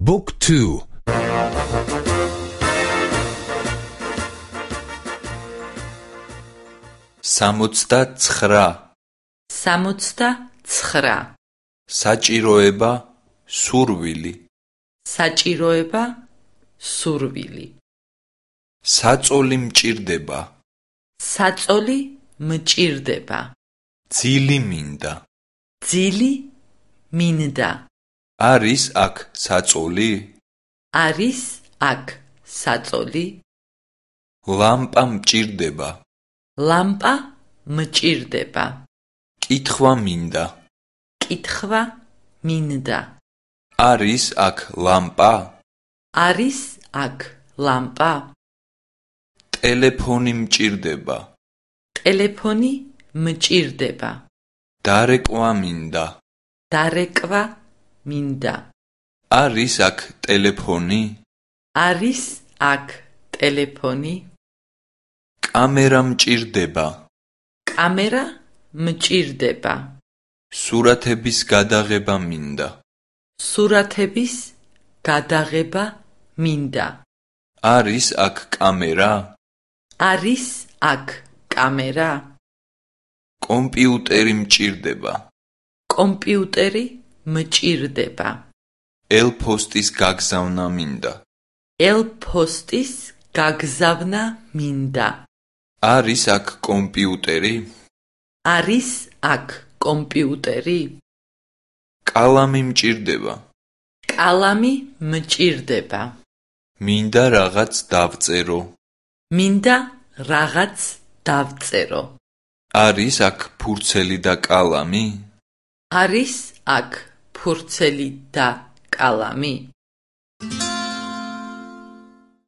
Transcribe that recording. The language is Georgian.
Book 2 69 69 საჭიროება სურვილი. საჭიროება სურვილი. საწოლი მჭირდება. საწოლი მჭირდება. ძილი მინდა. ძილი მინდა არის აქ საწოლი? არის აქ საწოლი? ლამპა მჭირდება. ლამპა მჭირდება. კითხვა მინდა. კითხვა მინდა. არის აქ ლამპა? არის აქ ლამპა. ტელეფონი მჭირდება. ტელეფონი მჭირდება. დარეკვა მინდა. დარეკვა მინდა. არის აქ ტელეფონი? არის აქ ტელეფონი? კამერა მჭირდება. კამერა მჭირდება. სურათების გადაღება მინდა. სურათების გადაღება მინდა. არის აქ კამერა? არის აქ კამერა. კომპიუტერი მჭირდება. კომპიუტერი მჭირდება. ელფოსტის გაგზავნა მინდა. ელფოსტის გაგზავნა მინდა. არის აქ კომპიუტერი? არის აქ კომპიუტერი. კალამი მჭირდება. კალამი მჭირდება. მინდა რაღაც დავწერო. მინდა რაღაც დავწერო. არის აქ ფურცელი და კალამი? არის აქ ფურცელი და კალამი